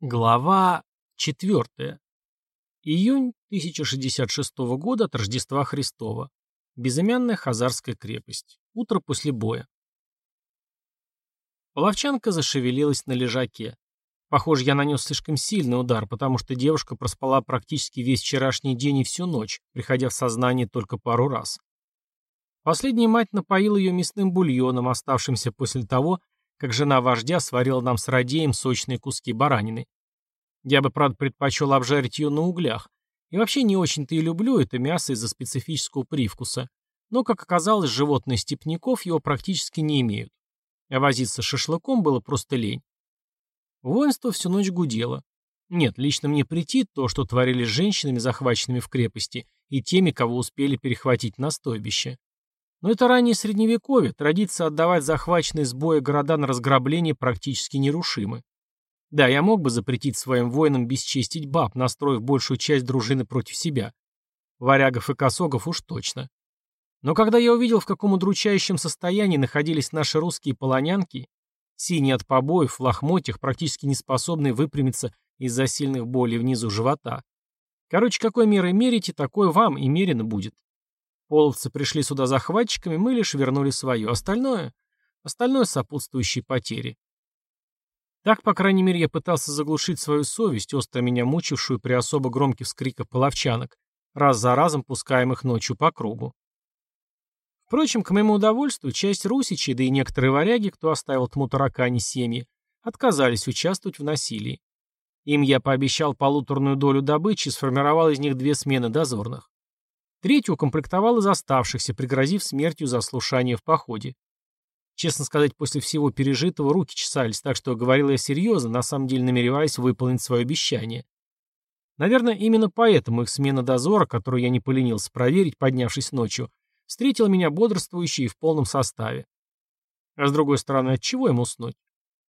Глава 4. Июнь 1066 года от Рождества Христова. Безымянная Хазарская крепость. Утро после боя. Половчанка зашевелилась на лежаке. Похоже, я нанес слишком сильный удар, потому что девушка проспала практически весь вчерашний день и всю ночь, приходя в сознание только пару раз. Последняя мать напоила ее мясным бульоном, оставшимся после того, как жена вождя сварила нам с радеем сочные куски баранины. Я бы, правда, предпочел обжарить ее на углях. И вообще не очень-то и люблю это мясо из-за специфического привкуса. Но, как оказалось, животные степняков его практически не имеют. А возиться с шашлыком было просто лень. Воинство всю ночь гудело. Нет, лично мне претит то, что творили с женщинами, захваченными в крепости, и теми, кого успели перехватить на стойбище. Но это раннее средневековье, традиция отдавать захваченные с боя города на разграбление практически нерушимы. Да, я мог бы запретить своим воинам бесчестить баб, настроив большую часть дружины против себя. Варягов и косогов уж точно. Но когда я увидел, в каком удручающем состоянии находились наши русские полонянки, синие от побоев, в лохмотьях, практически не способные выпрямиться из-за сильных болей внизу живота. Короче, какой мерой мерите, такой вам и мерено будет. Половцы пришли сюда захватчиками, мы лишь вернули свое. Остальное? Остальное сопутствующие потери. Так, по крайней мере, я пытался заглушить свою совесть, остро меня мучившую при особо громких вскриках половчанок, раз за разом пускаемых ночью по кругу. Впрочем, к моему удовольствию, часть русичей, да и некоторые варяги, кто оставил тму таракани семьи, отказались участвовать в насилии. Им я пообещал полуторную долю добычи и сформировал из них две смены дозорных. Третью укомплектовал из оставшихся, пригрозив смертью за слушание в походе. Честно сказать, после всего пережитого руки чесались, так что говорил я серьезно, на самом деле намереваясь выполнить свое обещание. Наверное, именно поэтому их смена дозора, которую я не поленился проверить, поднявшись ночью, встретила меня бодрствующей и в полном составе. А с другой стороны, от чего им уснуть?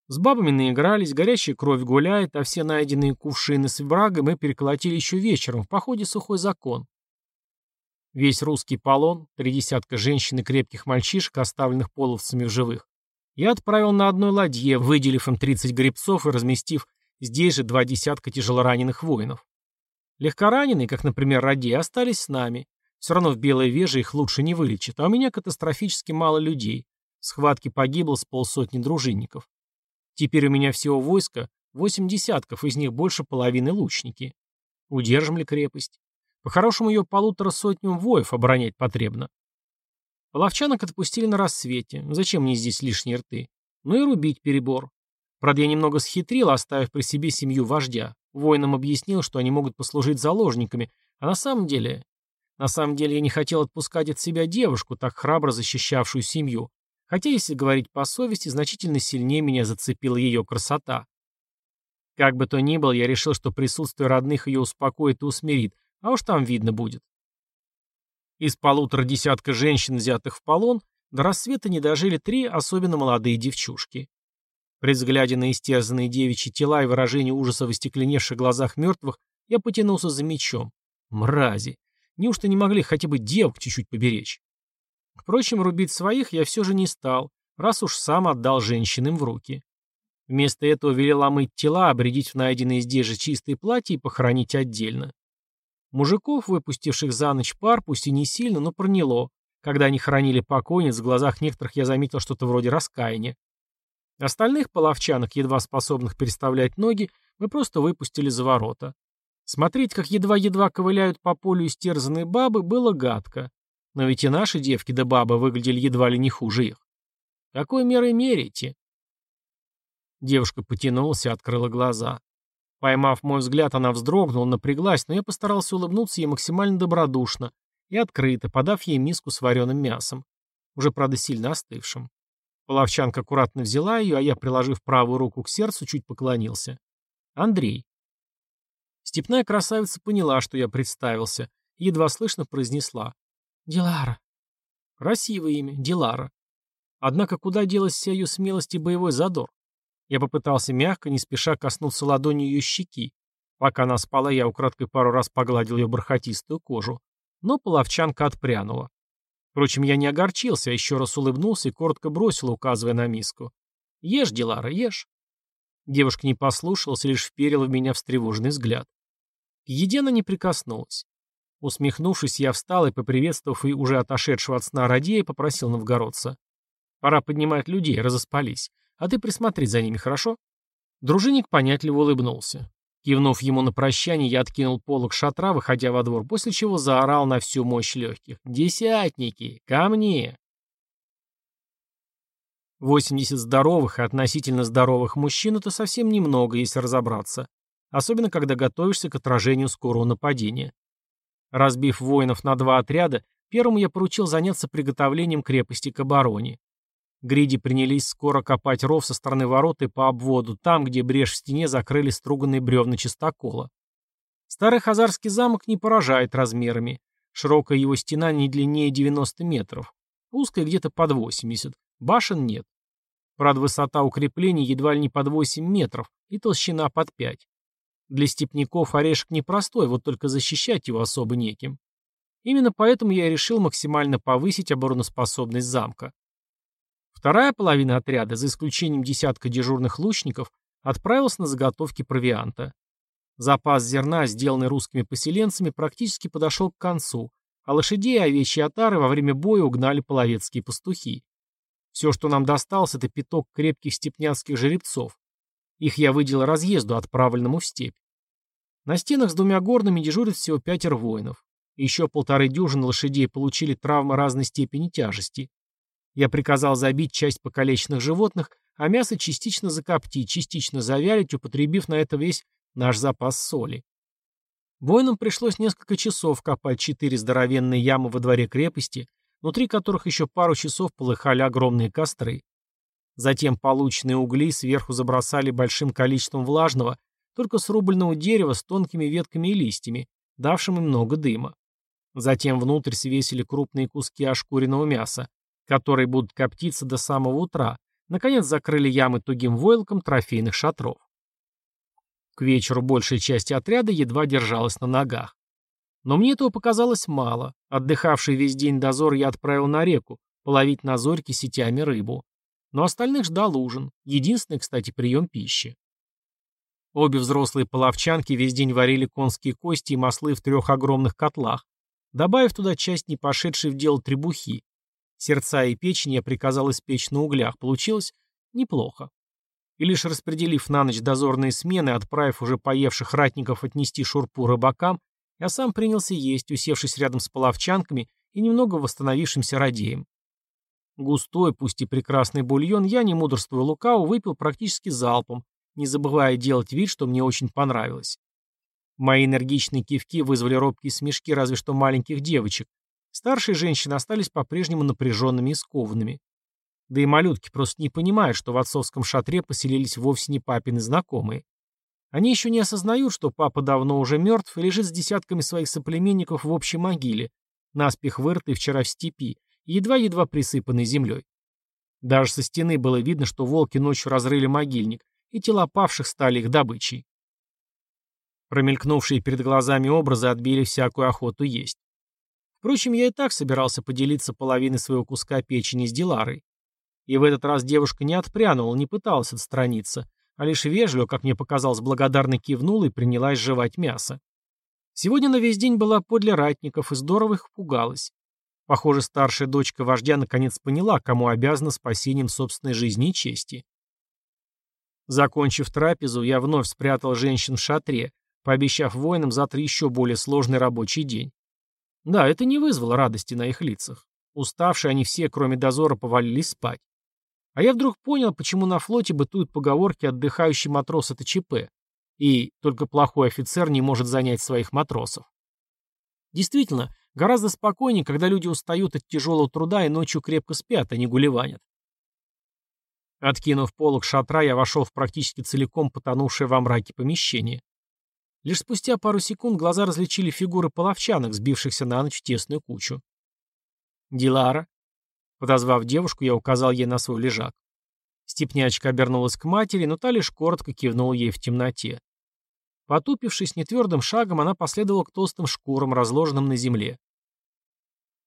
С бабами наигрались, горячая кровь гуляет, а все найденные кувшины с врагом мы переколотили еще вечером, в походе сухой закон. Весь русский полон, три десятка женщин и крепких мальчишек, оставленных половцами в живых, я отправил на одной ладье, выделив им 30 гребцов и разместив здесь же два десятка тяжелораненых воинов. Легкораненые, как, например, Ради, остались с нами. Все равно в Белой Веже их лучше не вылечат, а у меня катастрофически мало людей. В схватке погибло с полсотни дружинников. Теперь у меня всего войска восемь десятков, из них больше половины лучники. Удержим ли крепость? По-хорошему ее полутора сотням воев оборонять потребно. Половчанок отпустили на рассвете. Зачем мне здесь лишние рты? Ну и рубить перебор. Правда, я немного схитрил, оставив при себе семью вождя. Воинам объяснил, что они могут послужить заложниками, а на самом деле... На самом деле я не хотел отпускать от себя девушку, так храбро защищавшую семью. Хотя, если говорить по совести, значительно сильнее меня зацепила ее красота. Как бы то ни было, я решил, что присутствие родных ее успокоит и усмирит, а уж там видно будет. Из полутора десятка женщин, взятых в полон, до рассвета не дожили три особенно молодые девчушки. При взгляде на истерзанные девичьи тела и выражение ужаса в остекленевших глазах мертвых, я потянулся за мечом. Мрази! Неужто не могли хотя бы девок чуть-чуть поберечь? Впрочем, рубить своих я все же не стал, раз уж сам отдал женщинам в руки. Вместо этого велел омыть тела, обредить в найденные здесь же чистые платья и похоронить отдельно. Мужиков, выпустивших за ночь пар, пусть и не сильно, но проняло. Когда они хоронили покойниц, в глазах некоторых я заметил что-то вроде раскаяния. Остальных половчанок, едва способных переставлять ноги, мы просто выпустили за ворота. Смотреть, как едва-едва ковыляют по полю истерзанные бабы, было гадко. Но ведь и наши девки да бабы выглядели едва ли не хуже их. Какой мерой меряете? Девушка потянулась и открыла глаза. Поймав мой взгляд, она вздрогнула, напряглась, но я постарался улыбнуться ей максимально добродушно и открыто, подав ей миску с вареным мясом, уже, правда, сильно остывшим. Половчанка аккуратно взяла ее, а я, приложив правую руку к сердцу, чуть поклонился. Андрей. Степная красавица поняла, что я представился, едва слышно произнесла. «Дилара». Красивое имя, Дилара. Однако куда делась вся ее смелость и боевой задор? Я попытался мягко, не спеша коснуться ладонью ее щеки. Пока она спала, я украдкой пару раз погладил ее бархатистую кожу. Но половчанка отпрянула. Впрочем, я не огорчился, а еще раз улыбнулся и коротко бросил, указывая на миску. «Ешь, Дилара, ешь». Девушка не послушалась лишь вперила в меня встревоженный взгляд. К еде она не прикоснулась. Усмехнувшись, я встал и, поприветствовав и уже отошедшего от сна Радея, попросил новгородца. «Пора поднимать людей, разоспались. А ты присмотри за ними, хорошо?» Дружинник понятливо улыбнулся. Кивнув ему на прощание, я откинул полог шатра, выходя во двор, после чего заорал на всю мощь легких. «Десятники! Ко мне!» 80 здоровых и относительно здоровых мужчин – это совсем немного, если разобраться. Особенно, когда готовишься к отражению скорого нападения. Разбив воинов на два отряда, первому я поручил заняться приготовлением крепости к обороне. Гриди принялись скоро копать ров со стороны ворот и по обводу, там, где брешь в стене закрыли струганные бревна чистокола. Старый хазарский замок не поражает размерами. Широкая его стена не длиннее 90 метров. Узкая где-то под 80. Башен нет. Правда, высота укреплений едва ли не под 8 метров и толщина под 5. Для степняков орешек непростой, вот только защищать его особо неким. Именно поэтому я решил максимально повысить обороноспособность замка. Вторая половина отряда, за исключением десятка дежурных лучников, отправилась на заготовки провианта. Запас зерна, сделанный русскими поселенцами, практически подошел к концу, а лошадей и овечьи отары во время боя угнали половецкие пастухи. Все, что нам досталось, это пяток крепких степняцких жеребцов. Их я выделил разъезду, отправленному в степь. На стенах с двумя горными дежурят всего пятеро воинов. Еще полторы дюжины лошадей получили травмы разной степени тяжести. Я приказал забить часть покалеченных животных, а мясо частично закоптить, частично завялить, употребив на это весь наш запас соли. Воинам пришлось несколько часов копать четыре здоровенные ямы во дворе крепости, внутри которых еще пару часов полыхали огромные костры. Затем полученные угли сверху забросали большим количеством влажного, только срубленного дерева с тонкими ветками и листьями, давшим им много дыма. Затем внутрь свесили крупные куски ошкуренного мяса, которые будут коптиться до самого утра. Наконец закрыли ямы тугим войлоком трофейных шатров. К вечеру большая часть отряда едва держалась на ногах. Но мне этого показалось мало. Отдыхавший весь день дозор я отправил на реку, половить на зорьке сетями рыбу. Но остальных ждал ужин. Единственный, кстати, прием пищи. Обе взрослые половчанки весь день варили конские кости и маслы в трех огромных котлах, добавив туда часть не пошедшей в дело требухи, Сердца и печень я приказал испечь на углях. Получилось неплохо. И лишь распределив на ночь дозорные смены, отправив уже поевших ратников отнести шурпу рыбакам, я сам принялся есть, усевшись рядом с половчанками и немного восстановившимся радеем. Густой, пусть и прекрасный бульон, я, не мудрствуя лукаво, выпил практически залпом, не забывая делать вид, что мне очень понравилось. Мои энергичные кивки вызвали робкие смешки разве что маленьких девочек, Старшие женщины остались по-прежнему напряженными и скованными. Да и малютки просто не понимают, что в отцовском шатре поселились вовсе не папины знакомые. Они еще не осознают, что папа давно уже мертв и лежит с десятками своих соплеменников в общей могиле, наспех вырытой вчера в степи, едва-едва присыпанной землей. Даже со стены было видно, что волки ночью разрыли могильник, и тела павших стали их добычей. Промелькнувшие перед глазами образы отбили всякую охоту есть. Впрочем, я и так собирался поделиться половиной своего куска печени с Диларой. И в этот раз девушка не отпрянула, не пыталась отстраниться, а лишь вежливо, как мне показалось, благодарно кивнула и принялась жевать мясо. Сегодня на весь день была подле ратников и здорово их пугалась. Похоже, старшая дочка вождя наконец поняла, кому обязана спасением собственной жизни и чести. Закончив трапезу, я вновь спрятал женщин в шатре, пообещав воинам завтра еще более сложный рабочий день. Да, это не вызвало радости на их лицах. Уставшие они все, кроме дозора, повалились спать. А я вдруг понял, почему на флоте бытуют поговорки «отдыхающий матрос — это ЧП», и только плохой офицер не может занять своих матросов. Действительно, гораздо спокойнее, когда люди устают от тяжелого труда и ночью крепко спят, а не гулеванят. Откинув полог шатра, я вошел в практически целиком потонувшее во мраке помещение. Лишь спустя пару секунд глаза различили фигуры половчанок, сбившихся на ночь в тесную кучу. «Дилара». Подозвав девушку, я указал ей на свой лежак. Степнячка обернулась к матери, но та лишь коротко кивнула ей в темноте. Потупившись нетвердым шагом, она последовала к толстым шкурам, разложенным на земле.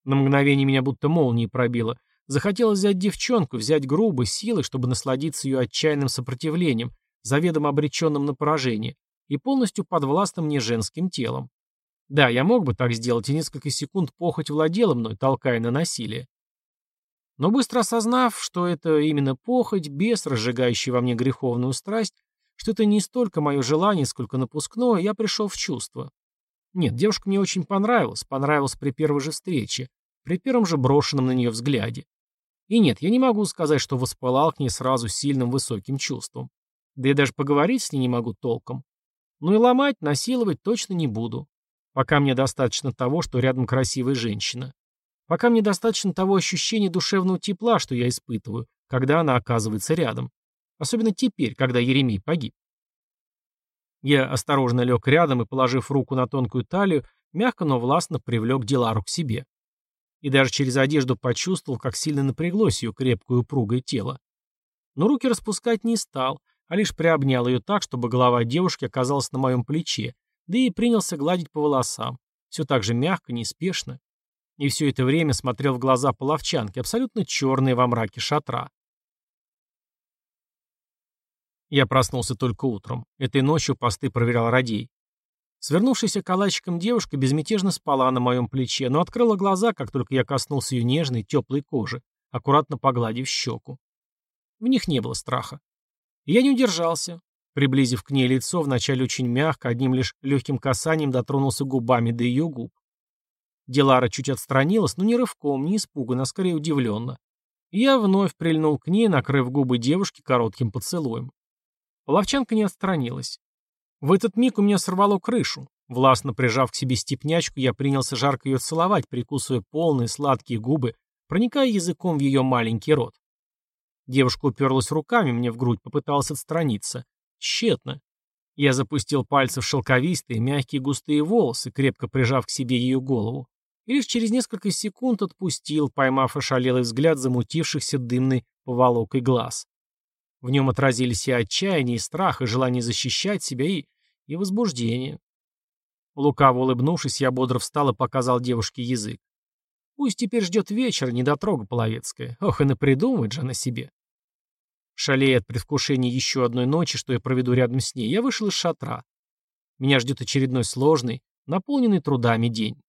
На мгновение меня будто молнией пробило. Захотелось взять девчонку, взять грубо, силой, чтобы насладиться ее отчаянным сопротивлением, заведомо обреченным на поражение, и полностью подвластным мне женским телом. Да, я мог бы так сделать, и несколько секунд похоть владела мной, толкая на насилие. Но быстро осознав, что это именно похоть, бес, разжигающий во мне греховную страсть, что это не столько мое желание, сколько напускное, я пришел в чувство. Нет, девушка мне очень понравилась, понравилась при первой же встрече, при первом же брошенном на нее взгляде. И нет, я не могу сказать, что воспылал к ней сразу сильным высоким чувством. Да и даже поговорить с ней не могу толком. Ну и ломать, насиловать точно не буду. Пока мне достаточно того, что рядом красивая женщина. Пока мне достаточно того ощущения душевного тепла, что я испытываю, когда она оказывается рядом. Особенно теперь, когда Еремей погиб. Я осторожно лег рядом и, положив руку на тонкую талию, мягко, но властно привлек Дилару к себе. И даже через одежду почувствовал, как сильно напряглось ее крепкое упругое тело. Но руки распускать не стал, а лишь приобнял ее так, чтобы голова девушки оказалась на моем плече, да и принялся гладить по волосам, все так же мягко, неспешно. И все это время смотрел в глаза половчанки, абсолютно черные во мраке шатра. Я проснулся только утром. Этой ночью посты проверял Радей. Свернувшаяся калачиком девушка безмятежно спала на моем плече, но открыла глаза, как только я коснулся ее нежной, теплой кожи, аккуратно погладив щеку. В них не было страха. Я не удержался. Приблизив к ней лицо, вначале очень мягко, одним лишь легким касанием дотронулся губами до ее губ. Дилара чуть отстранилась, но не рывком, не испуганно, а скорее удивленно. я вновь прильнул к ней, накрыв губы девушки коротким поцелуем. Половчанка не отстранилась. В этот миг у меня сорвало крышу. Властно прижав к себе степнячку, я принялся жарко ее целовать, прикусывая полные сладкие губы, проникая языком в ее маленький рот. Девушка уперлась руками мне в грудь, попыталась отстраниться. Тщетно. Я запустил пальцы в шелковистые, мягкие густые волосы, крепко прижав к себе ее голову и лишь через несколько секунд отпустил, поймав ошалелый взгляд замутившихся дымной поволокой глаз. В нем отразились и отчаяние, и страх, и желание защищать себя, и... и возбуждение. Лукаво улыбнувшись, я бодро встал и показал девушке язык. Пусть теперь ждет вечер, недотрога половецкая. Ох, и напридумывает же она себе. Шалея от предвкушения еще одной ночи, что я проведу рядом с ней, я вышел из шатра. Меня ждет очередной сложный, наполненный трудами день.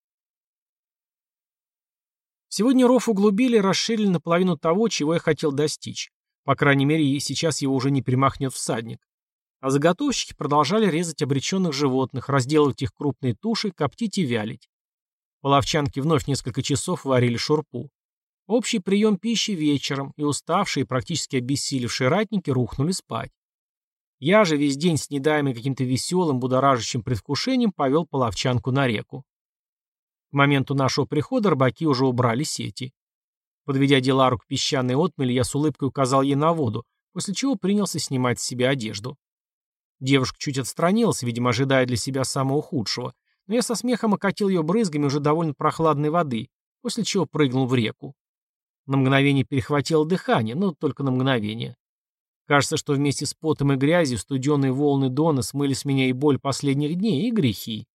Сегодня ров углубили и расширили наполовину того, чего я хотел достичь. По крайней мере, сейчас его уже не примахнет всадник. А заготовщики продолжали резать обреченных животных, разделывать их крупные туши, коптить и вялить. Половчанки вновь несколько часов варили шурпу. Общий прием пищи вечером, и уставшие, практически обессилевшие ратники рухнули спать. Я же весь день, снедаемый каким-то веселым, будоражащим предвкушением, повел половчанку на реку. К моменту нашего прихода рыбаки уже убрали сети. Подведя Дилару к песчаной отмели, я с улыбкой указал ей на воду, после чего принялся снимать с себя одежду. Девушка чуть отстранилась, видимо, ожидая для себя самого худшего, но я со смехом окатил ее брызгами уже довольно прохладной воды, после чего прыгнул в реку. На мгновение перехватило дыхание, но только на мгновение. Кажется, что вместе с потом и грязью студеные волны Дона смыли с меня и боль последних дней, и грехи.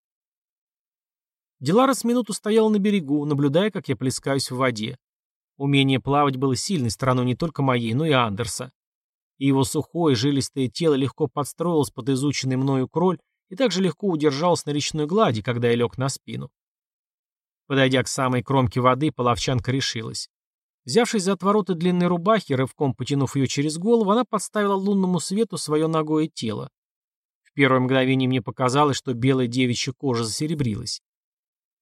Дилара с минуту стояла на берегу, наблюдая, как я плескаюсь в воде. Умение плавать было сильной стороной не только моей, но и Андерса. И его сухое, жилистое тело легко подстроилось под изученный мною кроль и также легко удержалось на речной глади, когда я лег на спину. Подойдя к самой кромке воды, половчанка решилась. Взявшись за отвороты длинной рубахи, рывком потянув ее через голову, она подставила лунному свету свое ногое тело. В первое мгновение мне показалось, что белая девичья кожа засеребрилась.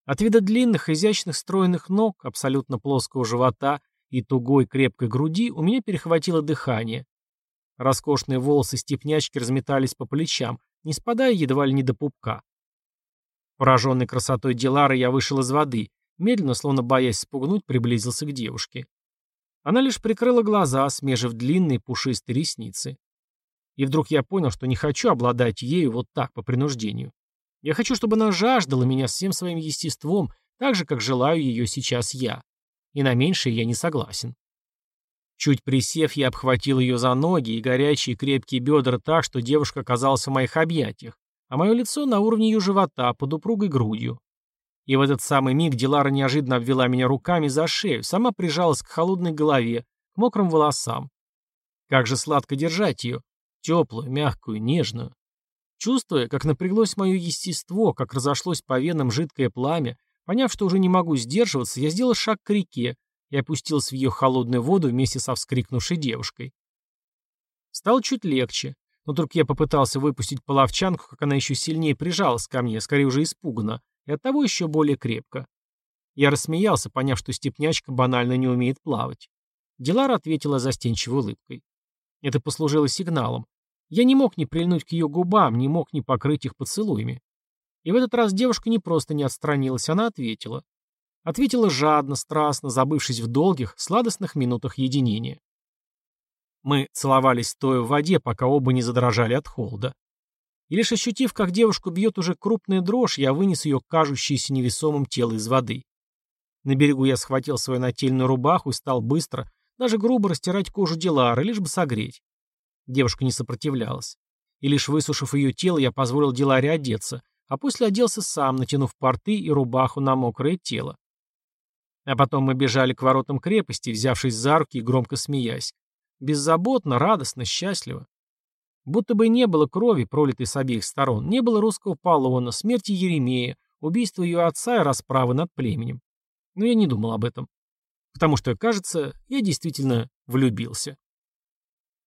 От вида длинных, изящных, стройных ног, абсолютно плоского живота и тугой, крепкой груди у меня перехватило дыхание. Роскошные волосы степнячки разметались по плечам, не спадая едва ли не до пупка. Пораженный красотой Дилары я вышел из воды, медленно, словно боясь спугнуть, приблизился к девушке. Она лишь прикрыла глаза, смежив длинные пушистые ресницы. И вдруг я понял, что не хочу обладать ею вот так, по принуждению. Я хочу, чтобы она жаждала меня всем своим естеством, так же, как желаю ее сейчас я. И на меньшее я не согласен. Чуть присев, я обхватил ее за ноги и горячие крепкие бедра так, что девушка оказалась в моих объятиях, а мое лицо на уровне ее живота, под упругой грудью. И в этот самый миг Дилара неожиданно обвела меня руками за шею, сама прижалась к холодной голове, к мокрым волосам. Как же сладко держать ее, теплую, мягкую, нежную. Чувствуя, как напряглось мое естество, как разошлось по венам жидкое пламя, поняв, что уже не могу сдерживаться, я сделал шаг к реке и опустился в ее холодную воду вместе со вскрикнувшей девушкой. Стало чуть легче, но только я попытался выпустить половчанку, как она еще сильнее прижалась ко мне, скорее уже испуганно, и оттого еще более крепко. Я рассмеялся, поняв, что степнячка банально не умеет плавать. Дилара ответила застенчивой улыбкой. Это послужило сигналом. Я не мог не прильнуть к ее губам, не мог не покрыть их поцелуями. И в этот раз девушка не просто не отстранилась, она ответила. Ответила жадно, страстно, забывшись в долгих, сладостных минутах единения. Мы целовались стоя в воде, пока оба не задрожали от холода. И лишь ощутив, как девушку бьет уже крупная дрожь, я вынес ее кажущееся невесомым тело из воды. На берегу я схватил свою нательную рубаху и стал быстро, даже грубо растирать кожу Дилары, лишь бы согреть. Девушка не сопротивлялась. И лишь высушив ее тело, я позволил Диларе одеться, а после оделся сам, натянув порты и рубаху на мокрое тело. А потом мы бежали к воротам крепости, взявшись за руки и громко смеясь. Беззаботно, радостно, счастливо. Будто бы не было крови, пролитой с обеих сторон, не было русского полона, смерти Еремея, убийства ее отца и расправы над племенем. Но я не думал об этом. Потому что, кажется, я действительно влюбился.